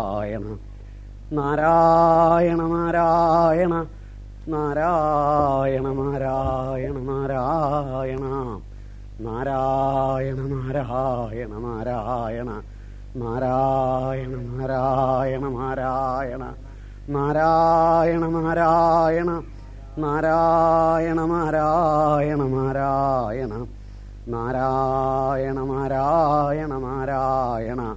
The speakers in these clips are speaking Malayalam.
നാരായണ. നാരായണ നാരായണ നാരായണ നാരായണ നാരായണ. നാരായണ നാരായണ നാരായണ. നാരായണ നാരായണ നാരായണ. നാരായണ നാരായണ. നാരായണ നാരായണ നാരായണ. നാരായണ നാരായണ നാരായണ.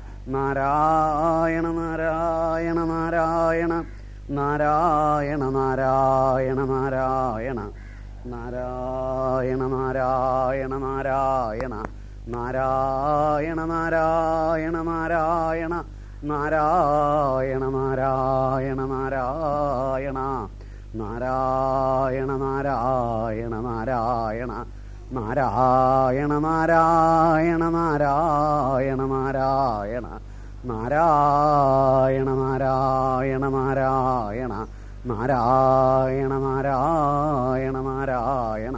നാരായണ നാരായണ നാരായണ നാരായണ നാരായണ നാരായണ നാരായണ നാരായണ നാരായണ നാരായണ നാരായണ നാരായണ നാരായണ നാരായണ നാരായണ നാരായണ നാരായണ നാരായണ നാരായണ നാരായണ നാരായണ നാരായണ നാരായണ നാരായണ നാരായണ നാരായണ നാരായണ നാരായണ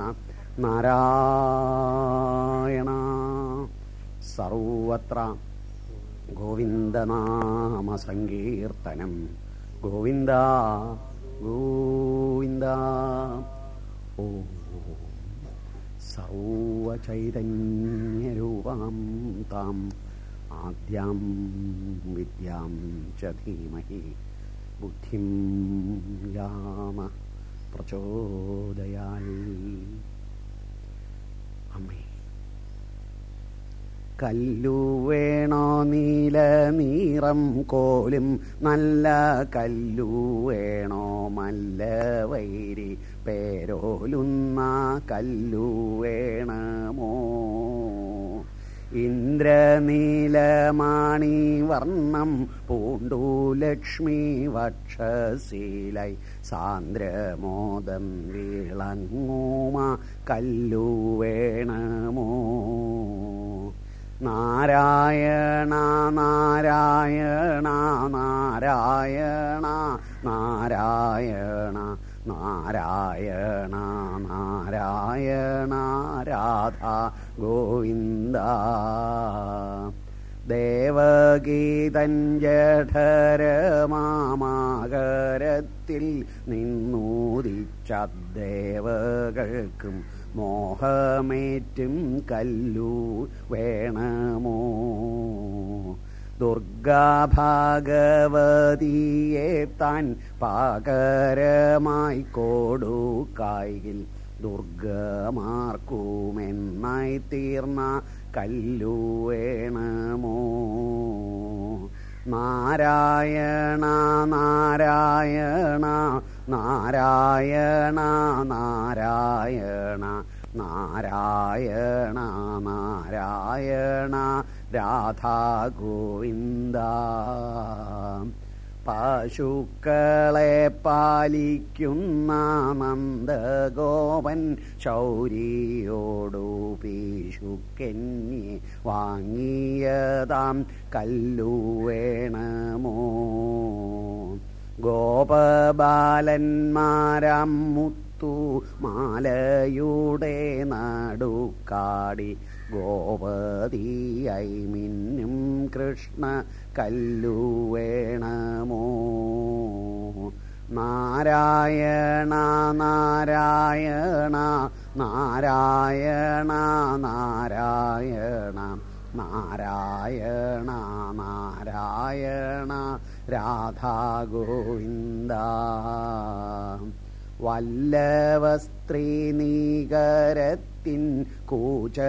നാരായണ സർവത്ര ഗോവിന്ദനാമ സങ്കീർത്തനം ഗോവിന്ദ ഗോവിന്ദ ഓ सौवचैतन्यरूपां ताम् आद्यां विद्यां च धीमहि। बुद्धिं लाम प्रचोदयाय കല്ലു വേണോ നീല നീറം കോലും? നല്ല കല്ലു വേണോ മല്ല വൈരി? പേരോലുന്ന കല്ലു വേണമോ? ഇന്ദ്രനീലമാണി വർണം പൂണ്ടു ലക്ഷ്മി വക്ഷശീലൈ. സാന്ദ്രമോദം വീളങ്ങൂമ കല്ലു വേണമോ? നാരായണ നാരായണ നാരായണ നാരായണ നാരായണ നാരായണ രാധ ഗോവിന്ദ. ദേവഗീതഞ്ജഠരമാമാകരത്തിൽ നിന്നൂതിച്ച ദേവകൾക്കും മോഹമേറ്റും കല്ലു വേണമോ? ദുർഗാഭാഗവതിയെ താൻ പാകരമായി കൊടുക്കായിൽ ദുർഗമാർക്കുമെന്നായി തീർന്ന കല്ലു വേണമോ നാരായണ നാരായണ നാരായണ നാരായണ നാരായണ നാരായണ രാധാ ഗോവിന്ദ പശുക്കളെ പാലിക്കുന്ന നന്ദഗോപൻ ശൗരിയോടു പീശുക്കെന്നി വാങ്ങിയതാം കല്ലു വേണമോ ഗോപബാലന്മാരാം മുത്തു മാലയുടെ നടുക്കാടി ഗോപതിയായി മിന്നും കൃഷ്ണ കല്ലു വേണമോ നാരായണ നാരായണ നാരായണ നാരായണ നാരായണ നാരായണ രാധാ ഗോവിന്ദ. വല്ലവസ്ത്രീ നീകരത്തിൻ കൂച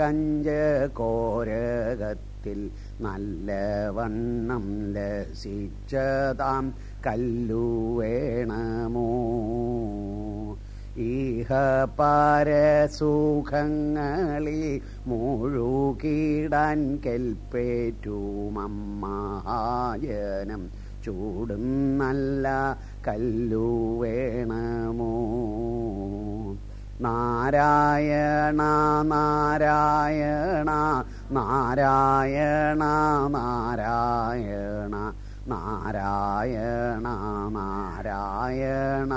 കഞ്ച കോരകത്തിൽ നല്ലവണ്ണം ലസിച്ചതാം കല്ലു വേണമോ? ഈഹ പാരസുഖങ്ങളിൽ മുഴുകിടാൻ കെൽപ്പേറ്റുമായനം ചൂടും നല്ല കല്ലു വേണമോ? നാരായണ നാരായണ നാരായണ നാരായണ നാരായണ നാരായണ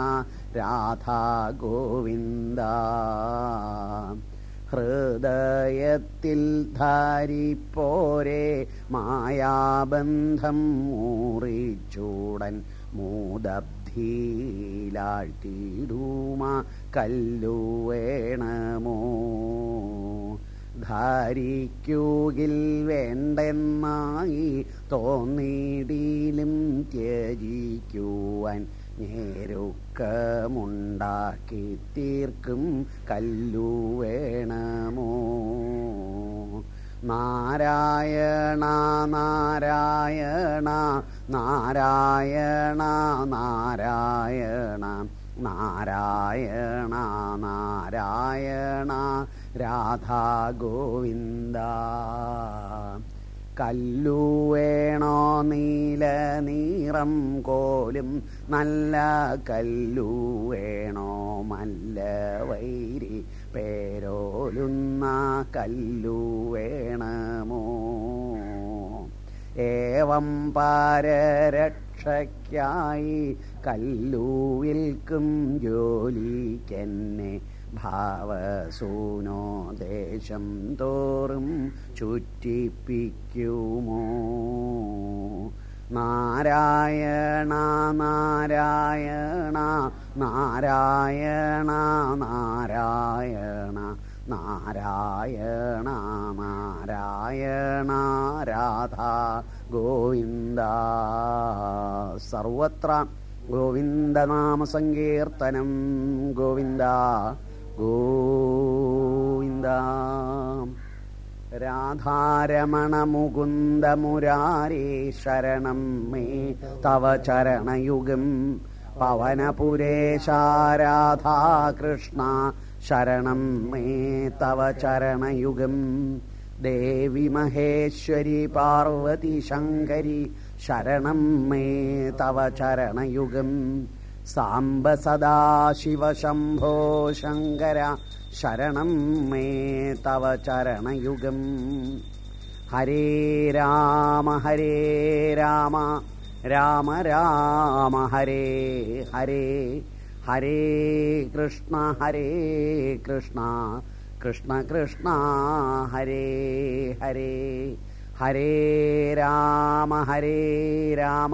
രാധാ ഗോവിന്ദ ഹൃദയത്തിൽ ധാരിപ്പോരെ മായാബന്ധം മൂറിച്ചൂടൻ മൂതബ്ധിയിലാഴ്ത്തിടുമാ കല്ലു വേണമോ ധാരിക്കുകിൽ വേണ്ടെന്നായി തോന്നിടിയിലും ത്യജിക്കുവാൻ ഞേരുക്കമുണ്ടാക്കി തീർക്കും കല്ലു വേണമോ? നാരായണ നാരായണ നാരായണ നാരായണ നാരായണ നാരായണ രാധാ ഗോവിന്ദ കല്ലു വേണോ നീല നീറം കോലും നല്ല കല്ലു വേണോ മല്ല വൈരി പേരോലുന്ന കല്ലു വേണമോ? ഏവം പാരരക്ഷയ്ക്കായി കല്ലു വിൽക്കും ജോലിക്കെന്നെ ഭാവസൂനോ ദേശം തോറും ചുറ്റിപ്പിക്കുമോ? നാരായണ നാരായണ നാരായണ നാരായണ നാരായണ നാരായണ രാധാ ഗോവിന്ദ. സർവത്ര ഗോവിന്ദനാമസങ്കീർത്തനം. ഗോവിന്ദ. गो राधारमणमुकुन्दमुरारे शरणं मे तव चरणयुगं पवनपुरेशाराधाकृष्णा शरणं मे तव चरणयुगं देवि महेश्वरि पार्वती शङ्करि शरणं मे तव चरणयुगम् साम्ब साम्बसदाशिव शम्भो शङ्कर शरणं मे तव चरणयुगम्। हरे राम हरे राम राम राम हरे हरे हरे कृष्ण हरे कृष्ण कृष्ण कृष्ण हरे हरे हरे राम हरे राम।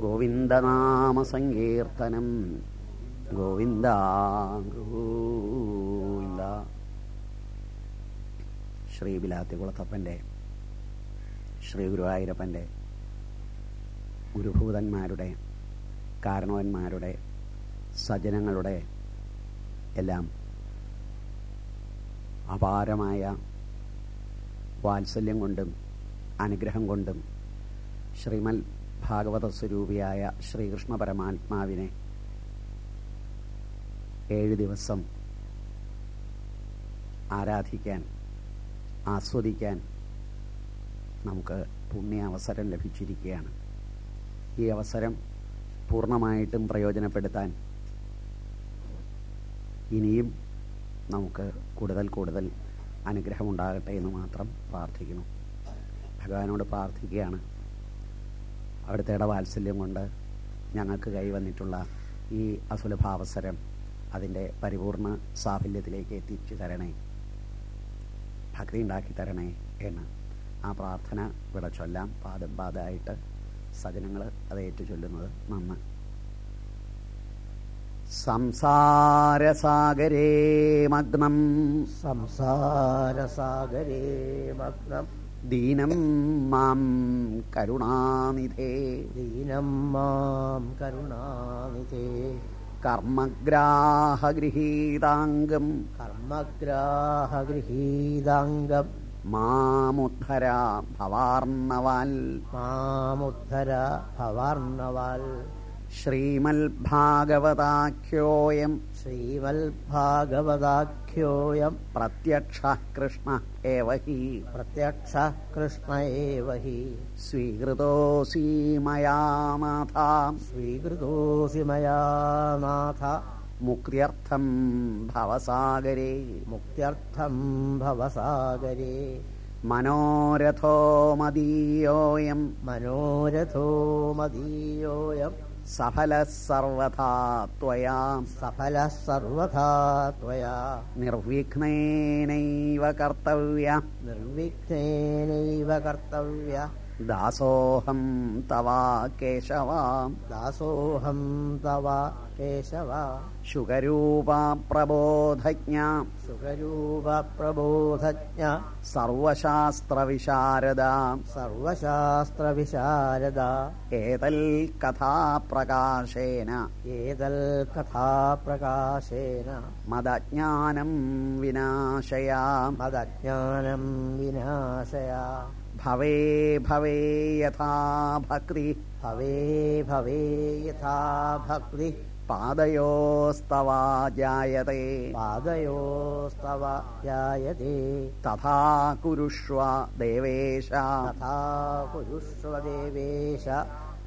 ഗോവിന്ദനാമസങ്കീർത്തനം. ഗോവിന്ദ ഗോവിന്ദ ശ്രീ ബിലാത്തികുളത്തപ്പന്റെ ശ്രീ ഗുരുവായൂരപ്പന്റെ ഗുരുഭൂതന്മാരുടെ കാരണവന്മാരുടെ സജനങ്ങളുടെ എല്ലാം അപാരമായ വാത്സല്യം കൊണ്ടും അനുഗ്രഹം കൊണ്ടും ശ്രീമൽ ഭാഗവത സ്വരൂപിയായ ശ്രീകൃഷ്ണ പരമാത്മാവിനെ ഏഴ് ദിവസം ആരാധിക്കാൻ ആസ്വദിക്കാൻ നമുക്ക് പുണ്യ അവസരം ലഭിച്ചിരിക്കുകയാണ്. ഈ അവസരം പൂർണമായിട്ടും പ്രയോജനപ്പെടുത്താൻ ഇനിയും നമുക്ക് കൂടുതൽ കൂടുതൽ അനുഗ്രഹമുണ്ടാകട്ടെ എന്ന് മാത്രം പ്രാർത്ഥിക്കുന്നു. ഭഗവാനോട് പ്രാർത്ഥിക്കുകയാണ്. അവിടുത്തെ ഇടവാത്സല്യം കൊണ്ട് ഞങ്ങൾക്ക് കൈവന്നിട്ടുള്ള ഈ അസുലഭാവസരം അതിന്റെ പരിപൂർണ സാഫല്യത്തിലേക്ക് എത്തിച്ചു തരണേ. ഭക്തി ഉണ്ടാക്കി തരണേ എന്ന് ആ പ്രാർത്ഥന ഇവിടെ ചൊല്ലാം പാദം പാദമായിട്ട് സജനങ്ങൾ അത് ഏറ്റു ചൊല്ലുന്നത് നന്ന്. സംസാരസാഗരേ മഗ്നം. സംസാരസാഗരേ മഗ്നം. ദീനം മാം കരുണാനിധേ. ദീനം മാം കരുണാനിധേ. കർമ്മഗ്രാഹഗൃഹീതാംഗം. കർമ്മഗ്രാഹഗൃഹീതാംഗം. മാമുദ്ധര ഭവാർണവാൽ. മാമുദ്ധര ഭവാർണവാൽ. श्रीमल्भागवदाख्योऽयं श्रीमल्भागवदाख्योऽयं प्रत्यक्षः कृष्ण एव हि। प्रत्यक्षः कृष्ण एव हि। स्वीकृतोऽसि मया माथा। स्वीकृतोऽसि मया माथा। मुक्त्यर्थं भवसागरे। मुक्त्यर्थं भवसागरे। मनोरथो मदीयोऽयं मनोरथो मदीयोऽयम् सफलः सर्वथा त्वया। सफलः सर्वथा त्वया। निर्विघ्नेनैव कर्तव्य। निर्विघ्नेनैव कर्तव्य। दासोऽहं तवा केशवाम् दासोऽहं तवा केशवा। शुकरूपा प्रबोधज्ञा। शुकरूपा प्रबोधज्ञा। सर्वशास्त्रविशारदा। सर्वशास्त्रविशारदा। एतल् कथा प्रकाशेन एतल् कथा प्रकाशेन विनाशया। मदज्ञानं विनाशया। भवे भवे यथा भक्ति भवे भवे यथा भक्ति। पादयोस्तवा जायते पादयोस्तव जायते तथा कुरुष्व देवेश। तथा कुरुष्व देवेश।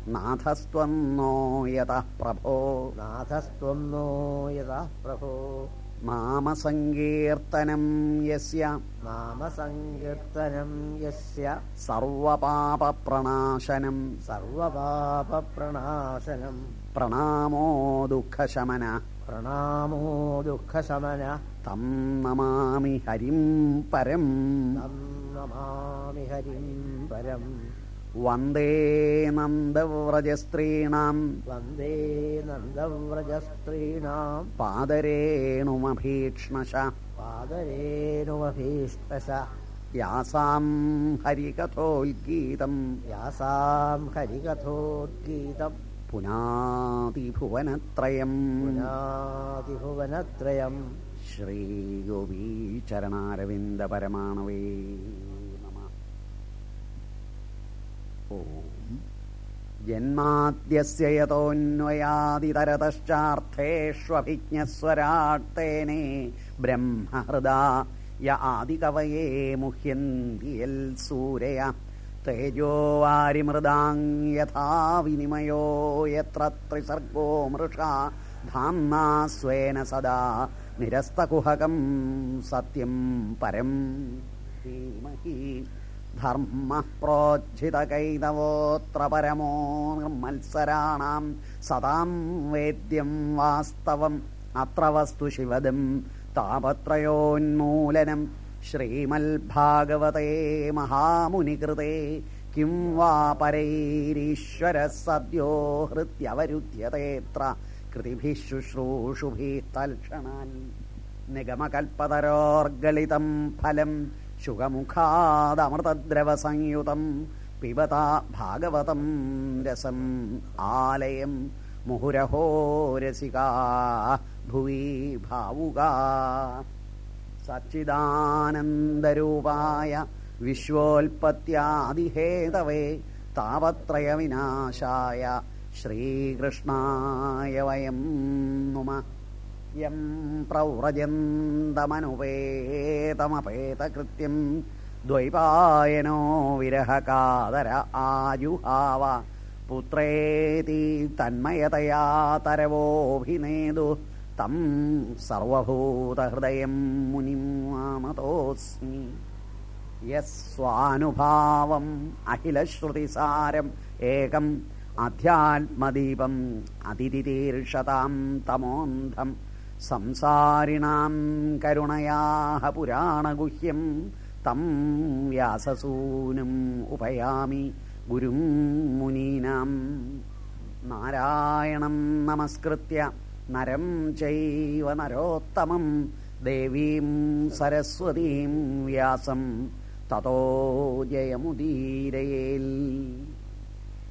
नाथस्त्वं नो यतः प्रभो। नाथस्त्वं नो यतः प्रभो। നാമസങ്കീർത്തനം യസ്യ. നാമസങ്കീർത്തനം യസ്യ. സർവപാപപ്രണാശനം. സർവപാപപ്രണാശനം. പ്രണാമോ ദുഃഖശമന. പ്രണാമോ ദുഃഖശമന. തം നമാമി ഹരിം പരം. തം നമാമി ഹരിം പരം. वन्दे नन्दव्रजस्त्रीणाम् वन्दे नन्दव्रजस्त्रीणाम् पादरेणुमभीक्ष्णश पादरेणुमभीक्ष्णश यासाम् हरिकथोद्गीतम् यासाम् हरिकथोद्गीतम् पुनादिभुवनत्रयम् यातिभुवनत्रयम् श्रीयोगीचरणारविन्दपरमाणवे ഓം ജന്മാദ്യസ്യ യതോന്വയാദിതരതശ്ചാർത്ഥേഷ്വഭിജ്ഞസ്വരാട്ടേനെ ബ്രഹ്മഹൃദാ യ ആദികവയേ മുഹ്യന്തിയൽ സൂരയ തേജോ വാരിമൃദാങ് യഥാ വിനിമയോ യത്ര ത്രിസർഗോ മൃഷാ ധാംനാ സ്വേന സദാ നിരസ്തകുഹകം സത്യം പരം ധീമഹി ധർമ്മ പ്രോജ്ജിതകൈതവോത്ര പരമോ മത്സരാണാം സദാം വേദ്യം വാസ്തവം. അത്ര വസ്തു ശിവദം താപത്രയോന്മൂലനം. ശ്രീമൽഭാഗവതേ മഹാമുനികൃതേ കിം വാ പരൈരീശ്വര സദ്യോ ഹൃദ്യവരുദ്ധ്യതേത്ര കൃതിഭി ശുശ്രൂഷുഭിः തൽക്ഷണാൽ നിഗമകൽപ്പതരോർഗളിതം ഫലം ശുഖമുഖാദമൃതദ്രവസംയുതം പിബത ഭാഗവതം രസം ആലയം മുഹുരഹോ രസികാ ഭുവി ഭാവുക. സച്ചിദാനന്ദരൂപായ വിശ്വോൽപത്യാദിഹേതവേ താപത്രയവിനാശായ ശ്രീകൃഷ്ണായ വയം നുമ. यं प्रव्रजन्तमनुपेतमपेतकृत्यं द्वैपायनो विरहकादर आजुहाव पुत्रेति तन्मयतया तरवोऽभिनेदुः तं सर्वभूतहृदयं मुनिं यः स्वानुभावम् अखिलश्रुतिसारम् एकम् अध्यात्मदीपम् अतिथितीर्षतां तमोऽन्धम् സംസാരിണാം കരുണയാഹ പുരാണഗുഹ്യം. തം വ്യാസസൂനും ഉപയാമി ഗുരും മുനീനാം. നാരായണം നമസ്കൃത്യ. നരം ചൈവ നരോത്തമം. ദേവീം സരസ്വതീം വ്യാസം. തതോ ജയമുദീരയേൽ.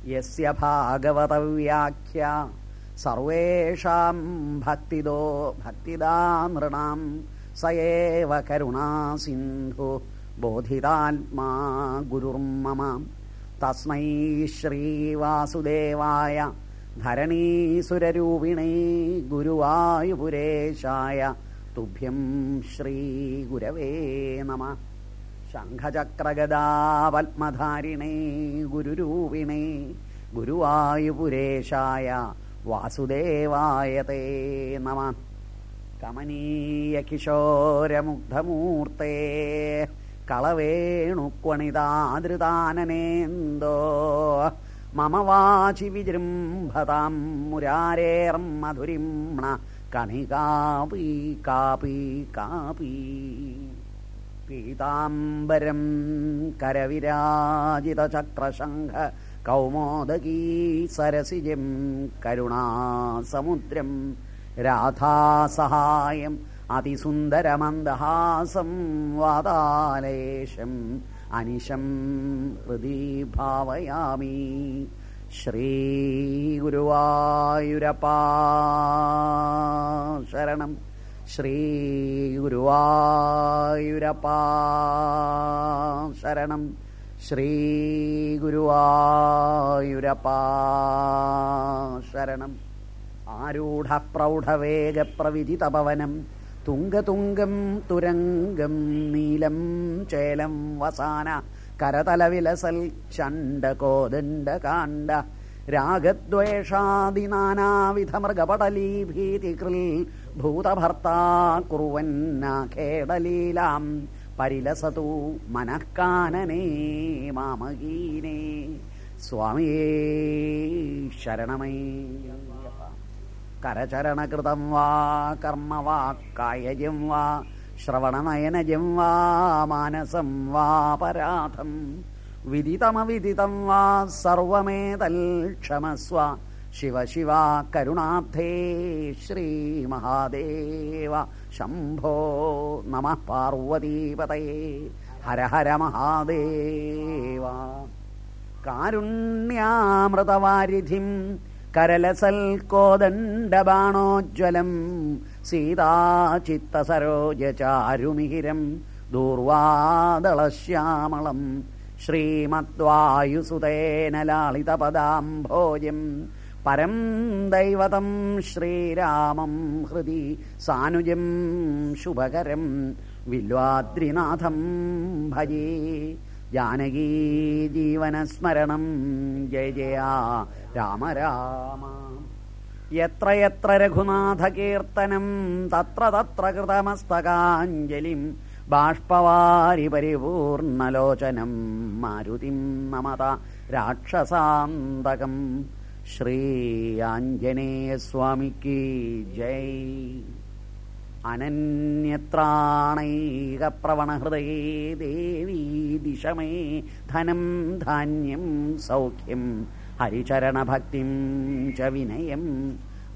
യസ്യ ഭാഗവതവ്യാഖ്യ. सर्वेषां भक्तिदो भक्तिदा नृणां स एव करुणा सिन्धु बोधितात्मा गुरुर्मम। तस्मै श्रीवासुदेवाय धरणीसुररूपिणी गुरुवायुपुरेशाय तुभ्यं श्रीगुरवे नमः। शङ्खचक्रगदावल्मधारिणी गुरुरूपिणी गुरुवायुपुरेशाय वासुदेवाय ते नमः। कमनीयकिशोरमुग्धमूर्ते कलवेणुक्वणिदादृदाननेन्दो मम वाचि विजृम्भतां मुरारेरं मधुरिम्णा कणिकापी कापि कापी पीताम्बरं करविराजितचक्रशङ्घ കൗമോദകീ സരസിജം കരുണാസമുദ്രം രാധാസഹായം അതിസുന്ദരമന്ദഹാസം വാതാലേശം അനിശം ഹൃദി ഭാവയാമി ശ്രീഗുരുവായൂരപ്പാ ശരണം. ശ്രീഗുരുവായൂരപ്പാ ശരണം. ശ്രീഗുരുവായൂരപ്പാ ശരണം ആരൂഢപ്രൗഢവേഗപ്രവിധിതപവനം. തുംഗതുംഗം തുരംഗം നീലം ചേലം വസാന. കരതലവിലസൽ ചണ്ഡകോദണ്ഡകാണ്ഡ. രാഗദ്വേഷാദിനാനാവിധമൃഗപടലീഭീതികൃൽ ഭൂതഭർത്താ കുറുവന്നാഖേടലീലാം പരിലസതു മനഃക്കാനനേ മാമഹീനേ സ്വാമിയേ ശരണമേ. കരചരണകൃതം വാ കർമ്മ വാ കായജം വാ ശ്രവണനയനജം വാ മാനസം വാ പരാധം. വിദിതമവിദിതം വാ സർവമേതൽ ക്ഷമസ്വ ശിവ ശിവ കരുണാബ്ധേ ശ്രീമഹാദേവ ശംഭോ നമ പാർവതീപതയേ. ഹര ഹര മഹാദേവ. കാരുണ്യാമൃതവാരിധിം കരലസൽക്കോദണ്ഡബാണോജ്വലം സീതാചിത്തസരോജചാരുമിഹിരം ദൂർവാദളശ്യാമളം ശ്രീമദ്വായുസുതേന ലാളിതപദാംഭോജം പരം ദൈവതം ശ്രീരാമം ഹൃദി സാനുജം ശുഭകരം വില്വാദ്രിനാഥം ഭജേ. ജാനകീ ജീവനസ്മരണം. ജയ ജയാ. രാമ രാമ. എത്രയെത്ര യത്ര രഘുനാഥകീർത്തനം തത്ര തത്ര കൃതമസ്തകാഞ്ജലിം ബാഷ്പവാരി പരിപൂർണലോചനം മാരുതിം നമത രാക്ഷസാന്തകം. ശ്രീ ആഞ്ജനേയസ്വാമിക്ക് ജയ്. അനന്യത്രാണൈകപ്രവണഹൃദയേ ദേവീ ദിശമേ ധനം ധാന്യം സൗഖ്യം ഹരിചരണഭക്തിം ച വിനയം.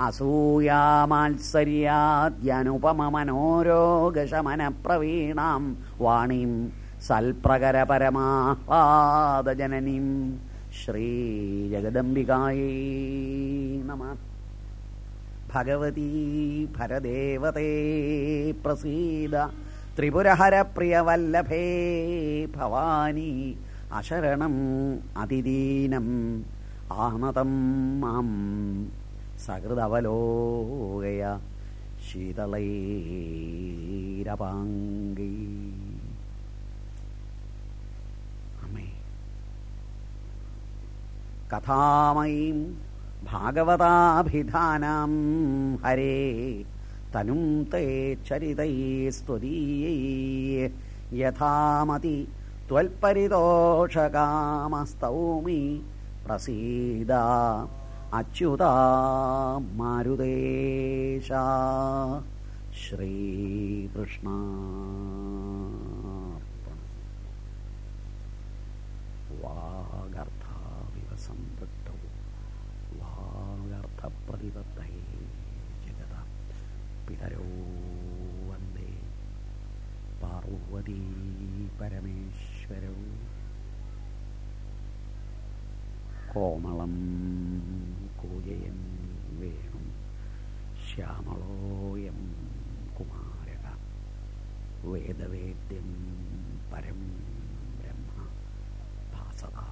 അസൂയാമാത്സര്യാദ്യനുപമ വാണീം പ്രവീണാം വാണിം സൽപ്രകരപരമാഹ്ലാദജനനീം. ശ്രീജഗദംബികായേ നമ. ഭഗവതീ ഭരദേവതേ പ്രസീദ. ത്രിപുരഹരപ്രിയവല്ലഭേ ഭവാനി അശരണം അതിദീനം. ആമതം മാം സഹൃദവലോകയ ശീതളൈരപാംഗൈ. कथामयीं भागवताभिधानां हरे तनुं ते चरितैस्त्वदीयै यथामति त्वल्परितोषकामस्तौमि प्रसीदा अच्युता मारुदेशा श्रीकृष्णा कोमलं कूजयन् वेणुं श्यामलोऽयं कुमारः वेदवेद्यं परं ब्रह्म भासदा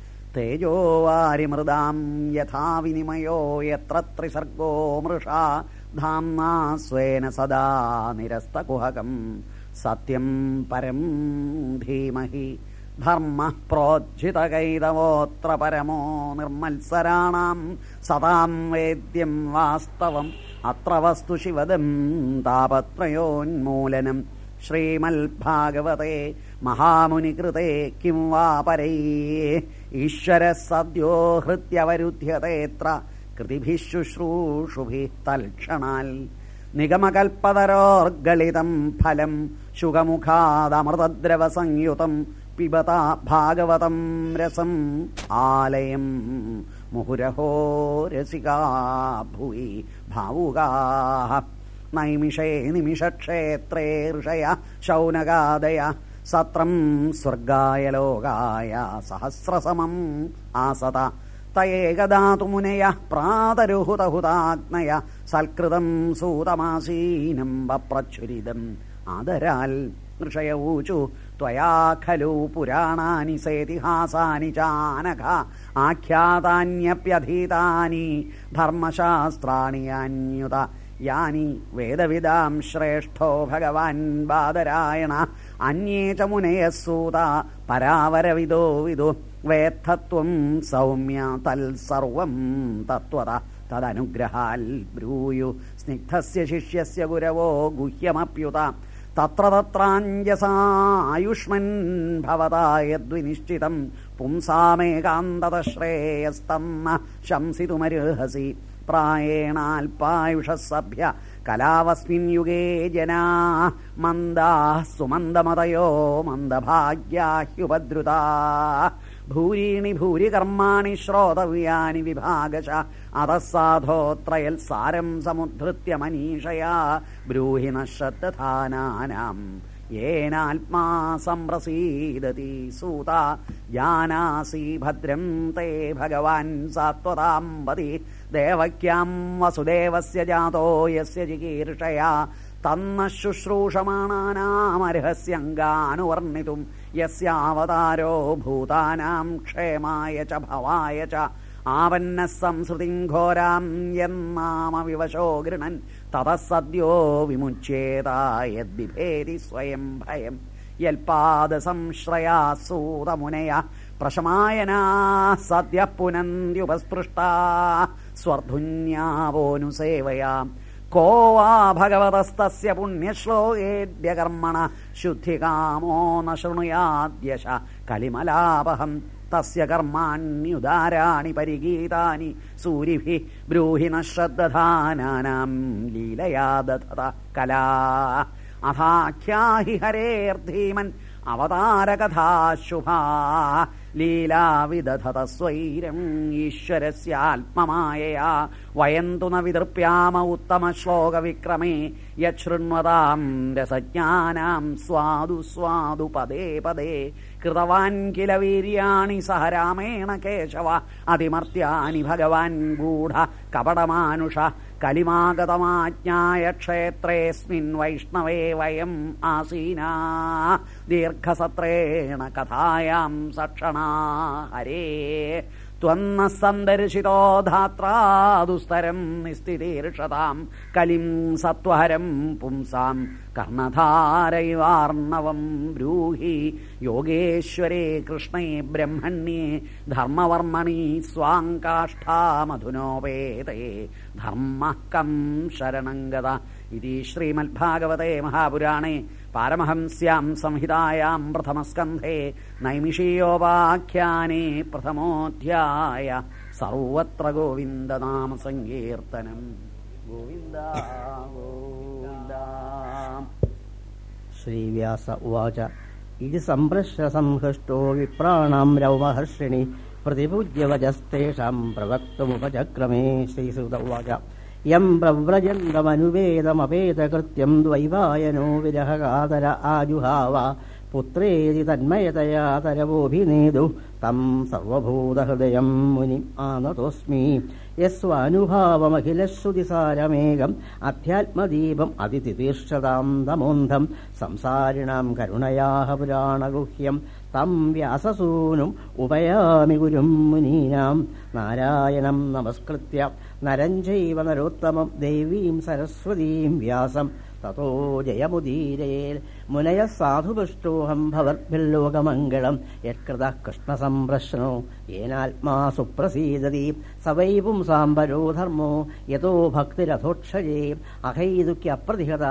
തേജോ വാരിമൃതാം യഥാ വിനിമയോ യത്ര ത്രിസർഗോ മൃഷാ ധാംനാ സ്വേന സദാ നിരസ്തകുഹകം. സത്യം പരം ധീമഹി. ധർമ്മ പ്രോജ്ജിതകൈതവോത്ര പരമോ നിർമ്മത്സരാണാം സദാം വേദ്യം വാസ്തവം. അത്ര വസ്തു ശിവദം താപത്രയോന്മൂലനം. ശ്രീമൽഭാഗവതേ മഹാമുനികൃതേ കിം വാ പരൈ. ഈശ്വര സദ്യോ ഹൃത്യവരുധ്യതേത്ര കൃതിഭി ശുശ്രൂഷുഭി തൽക്ഷണാൽ. നിഗമകൽപ്പതരോർഗളിതം ഫലം ശുഖമുഖാദമൃതദ്രവസംയുതം പിബത ഭാഗവതം രസം ആലയം. മുഹുരഹോ രസികാ ഭുവി ഭാവുകാ. നൈമിഷേ നിമിഷക്ഷേത്രേ ഋഷയ ശൗനകാദയ സത്രം സ്വർഗായ ലോകായ സഹസ്രസമം ആസത. തയേകദാതു മുനയ പ്രാതരുഹുതഹുതാഗ്നയ സൽകൃതം സൂതമാസീനം വപ്രച്ഛുരിതം ആദരാൽ ഋഷയൂചു ത്വയാ ഖലു പുരാണാനി സേതിഹാസാനി ചാനഘ ആഖ്യാതാന്യപ്യധീതാനി ധർമ്മശാസ്ത്രാണി അന്യുത. യാനി വേദവിദാം ശ്രേഷ്ഠോ ഭഗവാൻ ബാദരായണ അന്യേ ച പരാവരവിദോ വിദോ വേത്തത്വം സൗമ്യ തൽസർവം തത്വത. തദനുഗ്രഹാൽ ബ്രൂയു സ്നിഗ്ധസ്യ ശിഷ്യസ്യ ഗുരവോ ഗുഹ്യമപ്യുത. തത്ര തത്രാഞ്ജസായുഷ്മൻ ഭവതായദ്വിനിശ്ചിതം പുംസാമേകാന്തത ശ്രേയസ്തന്ന ശംസിതുമർഹസി പ്രായേണാൽപായുഷസഭ്യ कलावस्मिन् युगे जनाः मन्दाः सुमन्दमतयो मन्दभाग्या ह्युपद्रुता भूरीणि भूरिकर्माणि श्रोतव्यानि विभागश अधः साधोऽत्रयल्सारम् समुद्धृत्य मनीषया ब्रूहिण शतधानानाम् യേനാത്മാ സംപ്രസീദതി സൂത ജാനാസി ഭദ്രം തേ ഭഗവാൻ സാത്വതാം പതി ദേവക്യാം വസുദേവസ്യ ജാതോ യസ്യ ജികീർഷയാ തന്ന ശുശ്രൂഷമാണാനാമർഹസ്യങ്കാനുവർണിതും യസ്യാവതാരോ ഭൂതാനാം ക്ഷേമായ ച ഭവായ ച ആവന്ന സംസൃതിം ഘോരാം എന്നാമ വിവശോ ഗൃണൻ ततः सद्यो विमुच्येता यद्बिभेति स्वयं भयम् यल्पादसंश्रया सूतमुनया प्रशमायना सद्यः पुनन्द्युपस्पृष्टा स्वर्धुन्यावोऽनुसेवया को वा भगवतस्तस्य पुण्यश्लोकेऽभ्यकर्मण शुद्धिकामो न शृणुयाद्यश कलिमलावहम् തസ്യ കർമാണ്യുദാരാണി പരിഗീതാനി. സൂരിഭി ബ്രൂഹി ശ്രദ്ധാനാനാം ലീലയാ ദധത കലാ. അഥാഖ്യാഹി ഹരേർധീമൻ അവതാരകഥാശുഭാ लीला विदधत स्वैरम् ईश्वरस्यात्ममायया वयम् तु न वितृप्याम उत्तमश्लोकविक्रमे यच्छृण्वताम् रसज्ञानाम् स्वादु स्वादु पदे पदे। कृतवान् किल वीर्याणि सह रामेण केशव अतिमर्त्यानि भगवान् गूढ कपटमानुष। कलिमागतमाज्ञाय क्षेत्रेऽस्मिन् वैष्णवे वयम् आसीना दीर्घसत्रेण कथायाम् सक्षणा हरे ത്വന്ന സന്ദർശിതോ ധാത്രാദുസ്തരം നിസ്ഥിതീർഷതാം കലിം സത്വഹരം പുംസാം കർണധാരൈവാർണവം ബ്രൂഹി യോഗേശ്വരേ കൃഷ്ണേ ബ്രഹ്മണ്യേ ധർമ്മവർമ്മണി സ്വാങ്കാഷ്ഠാമധുനോപേതേ ധർമ്മ കം ശരണം ഗത ഇതി ശ്രീമദ്ഭാഗവതേ മഹാപുരാണേ. പാരമഹംസ്യാം സംഹിതായാം പ്രഥമസ്കന്ധേ നൈമിഷീയോപാഖ്യാനേ പ്രഥമോധ്യായ. സർവത്ര ഗോവിന്ദനാമ സങ്കീർത്തനം ഗോവിന്ദ ഗോവിന്ദ. ശ്രീവ്യാസ ഉവാച. ഇതി സംപ്രശ്യ സംഹൃഷ്ടോ വിപ്രാണാം രൗമഹർഷിണി. പ്രതിപൂജ്യവചസ്തേഷാം പ്രവക്തമുപചക്രമേ ശ്രീസുത ഉവാച. यं प्रव्रजङ्गमनुवेदमपेतकृत्यं द्वैवायनो विदहकातर आजुहावा പുത്രേതി തന്മയതയാ തരവോഭിനേതു. തം സർവഭൂതഹൃദയം മുനി ആനതോസ്മി. യസ്വാനുഭാവമഖിലശ്രുതിസാരമേകം. അധ്യാത്മദീപം അതിതിതീർഷതാം തമോന്ധം. സംസാരിണാം കരുണയാഹ പുരാണഗുഹ്യം. തം വ്യാസസൂനും ഉപയാമി ഗുരും മുനീനാം. നാരായണം നമസ്കൃത്യ. നരഞ്ജൈവ നരോത്തമം. ദേവീം സരസ്വതീം വ്യാസം. തതോ ജയമുദീരയേൽ. മുനയ സാധുപുഷ്ടോഹം ഭവർഭില്ലോകമംഗളം യത്കൃത കൃഷ്ണസംപ്രശ്നോ. ഏനാത്മാ സുപ്രസീദതി സവൈപും സാംബരോ ധർമ്മോ. യതോ ഭക്തിരഥോക്ഷയേ. അഹൈതുക്യപ്രതിഹത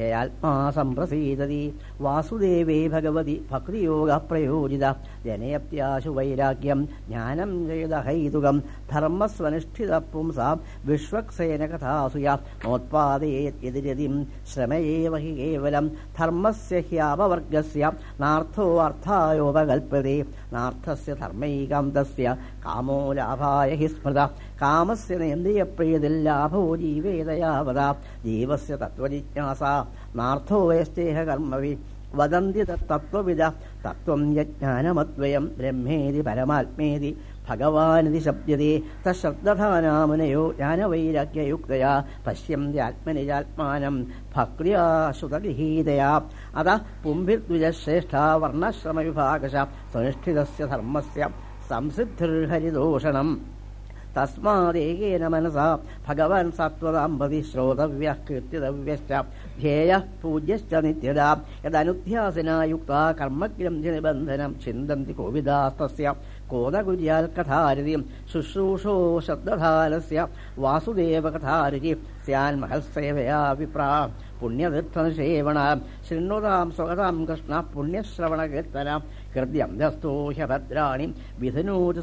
യയാത്മാ സംപ്രസീദതി വാസുദേവേ ഭഗവതി ഭക്തിയോഗ പ്രയോജിത ജനയപ്യാശു വൈരാഗ്യം ജ്ഞാനം ചെയ്തഹൈതുകം ധർമ്മസ്വനിഷ്ഠിത പുംസാം വിശ്വക്സേന കഥാസുയ നോത്പാദയേതിരതിം ശ്രമയേവ ഹി കേവലം. ധർമ്മസ്യ ഹ്യാപവർഗസ്യ നാർത്ഥോ നാർത്ഥസ്യ ധർമ്മൈകാന്തസ്യ കാമോ ലാഭായ ഹി സ്മൃത കാമസ്യ നേന്ദ്രിയപ്രിയതിൽ ലാഭോ ജീവേദയാവത ജീവസ്യ തത്വജിജ്ഞാസ നാർത്ഥോ വേഷ്ടേഹ കർമ്മവി വദന്തി തത്വവിദ തത്വം യജ്ഞാനമദ്വയം ബ്രഹ്മേതി പരമാത്മേതി भगवानिति शप्यते तत् श्रद्दधानामुनयो ज्ञानवैराग्ययुक्तया पश्यन्ति आत्मनिजात्मानम् श्रुतगृहीतया अतः पुम्भिर्द्विजश्रेष्ठा वर्णश्रमविभागश सुनिष्ठितस्य धर्मस्य संसिद्धिर्हरिदोषणम्। तस्मादेकेन मनसा भगवान् सत्त्वम् श्रोतव्यः कीर्तितव्यश्च ध्येयः पूज्यश्च नित्यदा। यदनुध्यासिना युक्ता कर्मग्यन्धिनिबन्धनम् छिन्दन्ति कोविदास्तस्य। कोदगुर्याल्कथातिम् शुश्रूषो शब्दधारस्य शब्दधानस्य वासुदेवकथाः स्यान्महसेवयाभिप्रा पुण्यतीर्थम् स्वगताम् कृष्ण पुण्यश्रवणकीर्तनम् हृद्यम्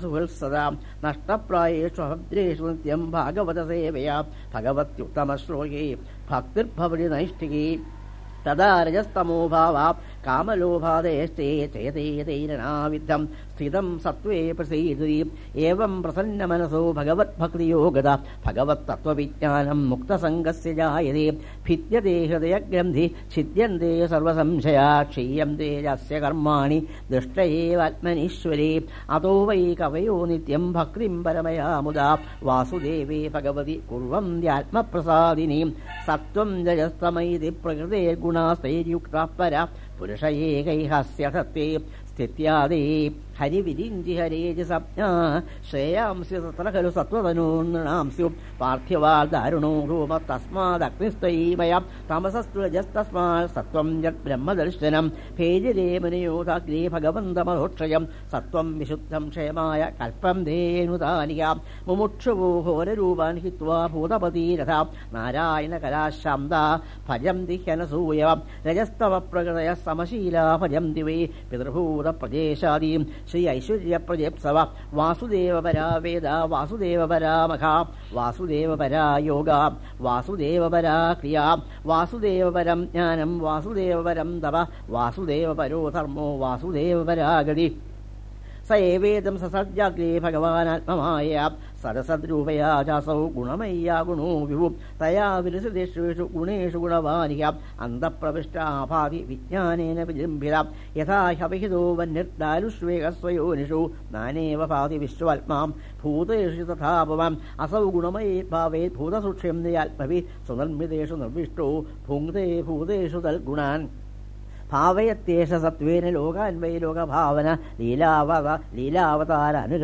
सुहृत्सदा नष्टप्रायेषु अभद्रेषु नित्यम् भागवतसेवया भगवत्युत्तमश्लोके भगवत्युत्तमश्रोयी भक्तिर्भवतिनैष्ठिकी तदारजस्तमो भावा कामलोभादेष्टे चयते तैरनाविद्धम् स्थितम् सत्त्वे प्रसीदति। एवम् प्रसन्नमनसो भगवद्भक्तियोगत भगवत्तत्त्वविज्ञानम् मुक्तसङ्गस्य जायते। भिद्यते हृदयग्रन्थि छिद्यन्ते सर्वसंशया क्षीयन्ते यस्य कर्माणि। दुष्टये वर्णनीश्वरी अतो वै कवयो नित्यम् भक्तिम् परमया मुदा। वासुदेवे भगवति कुर्वन्त्यत्मप्रसादिनीम् सत्त्वम् जयस्तमैदि प्रकृतेर्गुणास्तैर्युक्ता परा। पुरुष पुरुषैकैहस्य सत्ये स्थित्यादि ഹരിവിരിഞ്ചി ഹരേജ സംജ്ഞാ ശ്രേയാംസ്യ തത്ര ഖലു സത്വതനൂർണാംസ്യു പാർത്ഥിവാ ദാരുണോ രൂപ തസ്മാദഗ്നിസ്തൈമയം തമസസ്തുജസ്തസ്മാ സത്വം യത് ബ്രഹ്മദർശനം ഭേജരേ ഭഗവന്തമോക്ഷയം ഭഗവന്തമധോക്ഷയം സത്വം വിശുദ്ധം ക്ഷേമായ കൽപ്പം ധേനുതാനിയാം മുമുക്ഷുവോ ഘോരരൂപാൻ ഹിത്വാ ഭൂതപതീരഥാം നാരായണ കലാശാന്ത ഭജന്തി ഹ്യനസൂയവം രജസ്തവ പ്രകൃതയ സമശീലാ ഭജന്തി വേ പിതൃഭൂത പ്രദേശാദീം श्री ऐश्वर्यप्रजप्सव वासुदेवपरा वेद वासुदेव परा मखा वासुदेव योगा वासुदेवपरा क्रिया वासुदेवपरं ज्ञानं वासुदेवपरं तव वासुदेवपरो धर्मो वासुदेवपरा गति स एवेदं ससर्जाग्रे सज्जा സരസദ്രൂപയാ ചാസൗ ഗുണമയ്യാ ഗുണോ വിഭു. തയാ വിരസിതേഷു ഗുണേഷു ഗുണവാനിക അന്തപ്രവിഷ്ടാഭാവി വിജ്ഞാനേന വിജൃംഭിത. യഥാ ഹവിഹിതോ വന്യർദാലുഷ്വേകസ്വയോനിഷു നാനേവ ഭാതി വിശ്വാത്മാം ഭൂതേഷു തഥാപവാം അസൗ ഗുണമയേ ഭാവേ ഭൂതസൂക്ഷ്യം നിയാത്മവി സുനിർമ്മിതേഷു നിർവിഷ്ടോ. ഭുങ്ക്തേ ഭൂതേഷു തൽഗുണാൻ. ഭാവയത്യേഷ സത്വേന ലോകാൻവയ ലോകഭാവന. ലീലാവത ലീലാവതാര അനുഗ